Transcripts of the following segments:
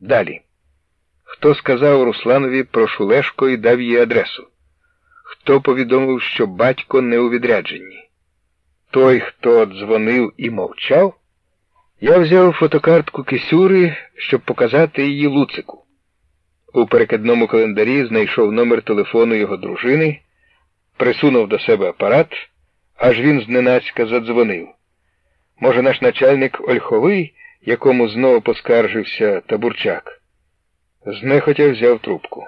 Далі. Хто сказав Русланові про Шулешко і дав їй адресу? Хто повідомив, що батько не у відрядженні? Той, хто дзвонив і мовчав? Я взяв фотокартку Кисюри, щоб показати її Луцику. У перекидному календарі знайшов номер телефону його дружини, присунув до себе апарат, аж він зненацька задзвонив. Може, наш начальник Ольховий, якому знову поскаржився Табурчак, знехотя взяв трубку.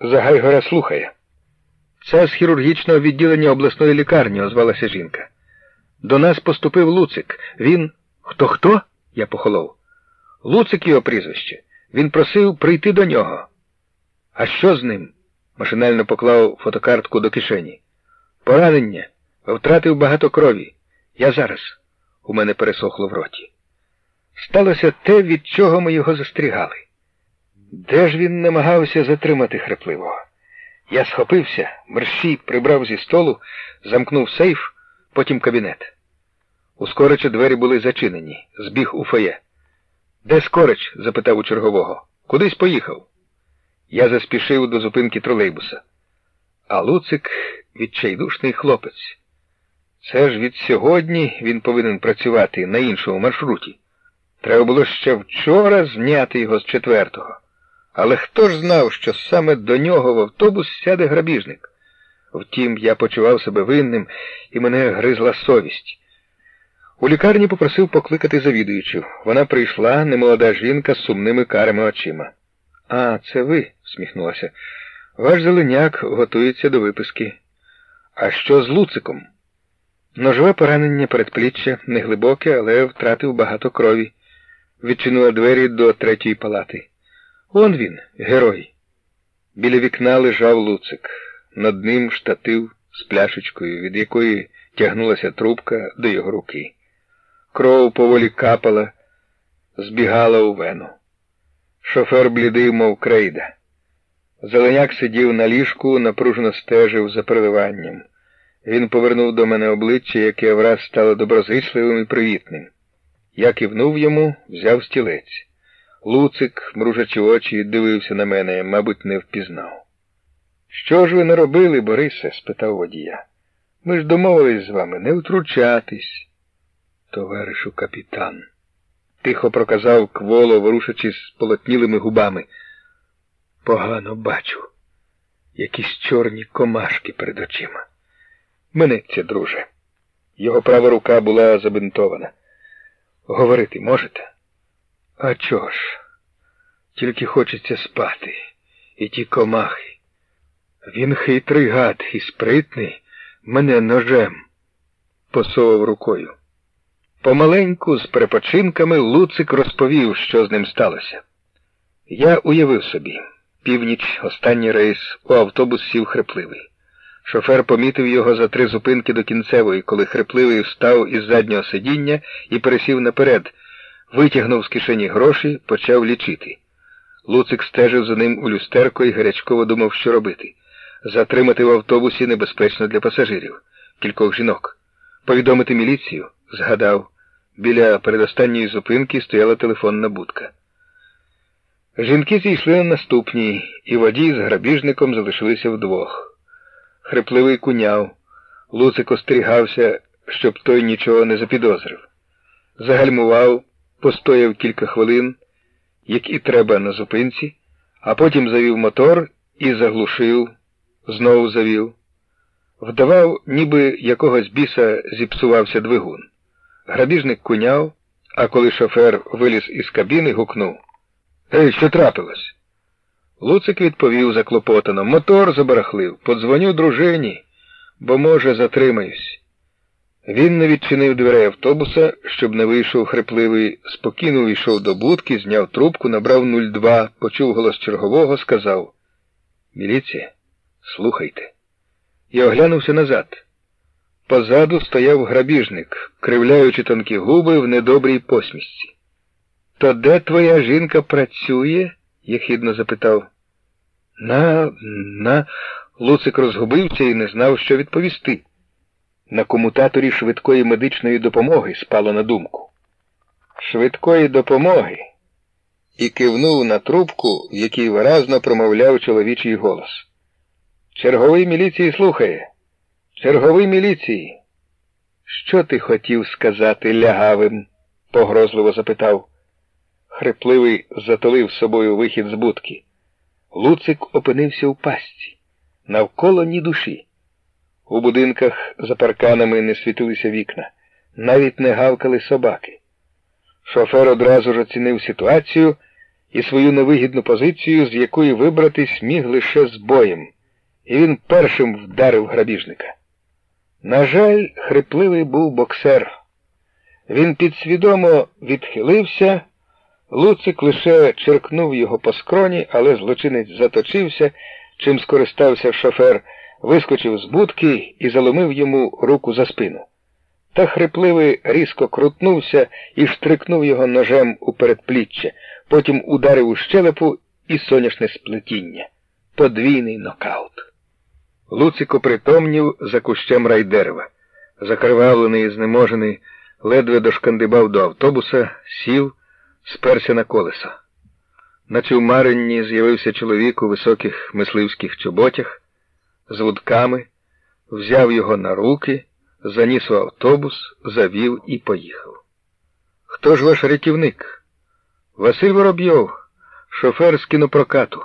Загайгора слухає. Це з хірургічного відділення обласної лікарні, озвалася жінка. До нас поступив Луцик. Він. Хто хто? Я похолов. Луцик його прізвище. Він просив прийти до нього. А що з ним? машинально поклав фотокартку до кишені. Поранення. Втратив багато крові. Я зараз. У мене пересохло в роті. Сталося те, від чого ми його застрігали. Де ж він намагався затримати хрипливого? Я схопився, мерщій прибрав зі столу, замкнув сейф, потім кабінет. У Скорича двері були зачинені, збіг у фоє. Де Скорич? запитав у чергового. Кудись поїхав. Я заспішив до зупинки тролейбуса. А Луцик відчайдушний хлопець. Це ж від сьогодні він повинен працювати на іншому маршруті. Треба було ще вчора зняти його з четвертого. Але хто ж знав, що саме до нього в автобус сяде грабіжник? Втім, я почував себе винним і мене гризла совість. У лікарні попросив покликати завідуючу. Вона прийшла, немолода жінка з сумними карими очима. А, це ви, всміхнулася. Ваш зеленяк готується до виписки. А що з Луциком? Ножове поранення передпліччя, неглибоке, але втратив багато крові. Відчинила двері до третьої палати. Он він, герой. Біля вікна лежав Луцик. Над ним штатив з пляшечкою, від якої тягнулася трубка до його руки. Кров поволі капала, збігала у вену. Шофер блідий, мов крейда. Зеленяк сидів на ліжку, напружено стежив за переливанням. Він повернув до мене обличчя, яке враз стало доброзичливим і привітним. Я кивнув йому, взяв стілець. Луцик, мружачи очі, дивився на мене, мабуть, не впізнав. Що ж ви не робили, Борисе? спитав водія. Ми ж домовились з вами не втручатись. Товаришу капітан, тихо проказав кволо, ворушачись полотнілими губами. Погано бачу. Якісь чорні комашки перед очима. Минеться, друже. Його права рука була забинтована. Говорити можете? А чого ж? Тільки хочеться спати. І ті комахи. Він хитрий гад і спритний, мене ножем посовав рукою. Помаленьку, з перепочинками, Луцик розповів, що з ним сталося. Я уявив собі, північ, останній рейс, у автобус сів хрипливий. Шофер помітив його за три зупинки до кінцевої, коли хрипливий встав із заднього сидіння і пересів наперед, витягнув з кишені гроші, почав лічити. Луцик стежив за ним у люстерко і гарячково думав, що робити. Затримати в автобусі небезпечно для пасажирів, кількох жінок. Повідомити міліцію, згадав. Біля передостанньої зупинки стояла телефонна будка. Жінки зійшли на наступній, і водій з грабіжником залишилися вдвох. Хрипливий куняв. Луцик остерігався, щоб той нічого не запідозрив. Загальмував, постояв кілька хвилин, як і треба на зупинці, а потім завів мотор і заглушив, знову завів. Вдавав, ніби якогось біса зіпсувався двигун. Грабіжник куняв, а коли шофер виліз із кабіни, гукнув Ей, що трапилось? Луцик відповів заклопотано. Мотор забарахлив. Подзвоню дружині, бо, може, затримаюсь. Він не відчинив дверей автобуса, щоб не вийшов хрипливий, спокійно увійшов до будки, зняв трубку, набрав 02, почув голос чергового, сказав Міліція, слухайте. І оглянувся назад. Позаду стояв грабіжник, кривляючи тонкі губи в недобрій посмішці. То де твоя жінка працює? Єхідно запитав. На, на. Луцик розгубився і не знав, що відповісти. На комутаторі швидкої медичної допомоги спало на думку. Швидкої допомоги? і кивнув на трубку, в якій виразно промовляв чоловічий голос. Черговий міліції слухає. Черговий міліції. Що ти хотів сказати лягавим? погрозливо запитав. Хрипливий затолив собою вихід з будки. Луцик опинився у пастці. Навколо ні душі. У будинках за парканами не світилися вікна, навіть не гавкали собаки. Шофер одразу ж оцінив ситуацію і свою невигідну позицію, з якої вибратись міг лише з боєм, і він першим вдарив грабіжника. На жаль, хрипливий був боксер. Він підсвідомо відхилився, Луцик лише черкнув його по скроні, але злочинець заточився, чим скористався шофер, вискочив з будки і заломив йому руку за спину. Та хрипливий різко крутнувся і штрикнув його ножем у передпліччя, потім ударив у щелепу і соняшне сплетіння. Подвійний нокаут. Луцико притомнів за кущем райдерева. Закривавлений і знеможений, ледве дошкандибав до автобуса, сів, сперся на колесо. Наче в Маринні з'явився чоловік у високих мисливських чоботях, з вудками, взяв його на руки, заніс у автобус, завів і поїхав. Хто ж ваш рятівник? Василь Воробйов, шофер з кінопрокату.